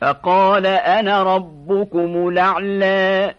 فقال أنا ربكم الأعلى.